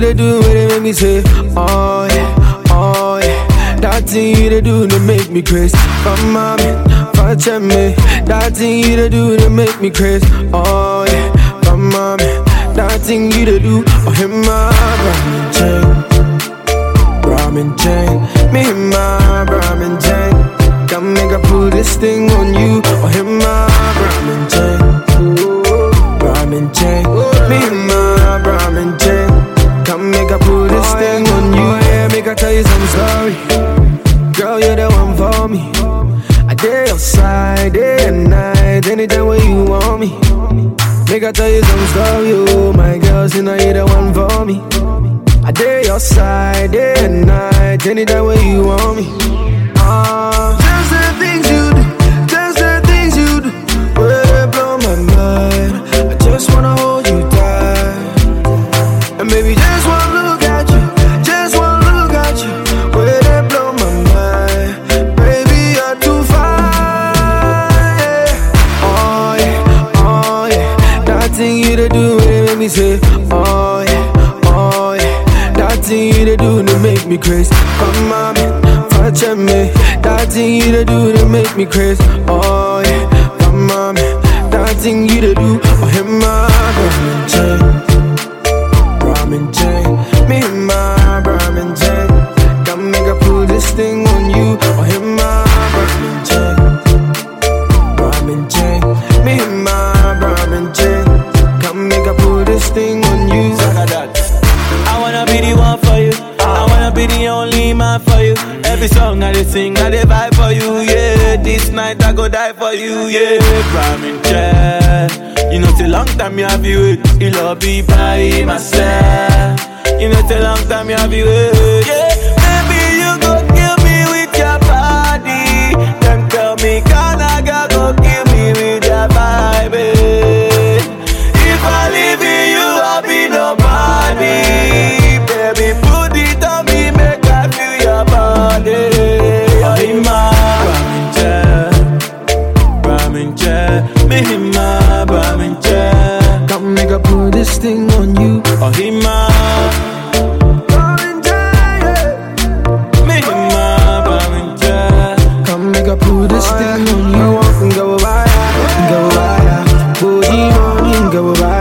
you to do it make me say, oh yeah, oh yeah. That thing you to do to make me crazy. Come on, touch me. That thing you to do to make me crazy. Oh yeah, come on, that thing you to do. Oh, him my ramen chain, ramen chain. Me him my ramen chain. Come make I put this thing on you. Day outside, day and night, anytime when you want me. Make I tell you some story, oh my girl, see now you're the one for me. I day outside, day and night, anytime when you want me. Ah, just the things you do, just the things you do, will blow my mind. I just wanna hold you tight, and baby, just one say, oh yeah, oh yeah, that thing you do to make me crazy. Come on, touch me, that thing you do to make me crazy. Oh yeah, come on, that thing you do, oh him my ramen chain, ramen chain, me and my ramen chain. Come make I put this thing on you, oh him song I dey sing, I dey vibe for you. Yeah, this night I go die for you. Yeah, Ramen chair. You know, it's a long time you have you. You love be by myself. You know, it's a long time you have you. Yeah, go about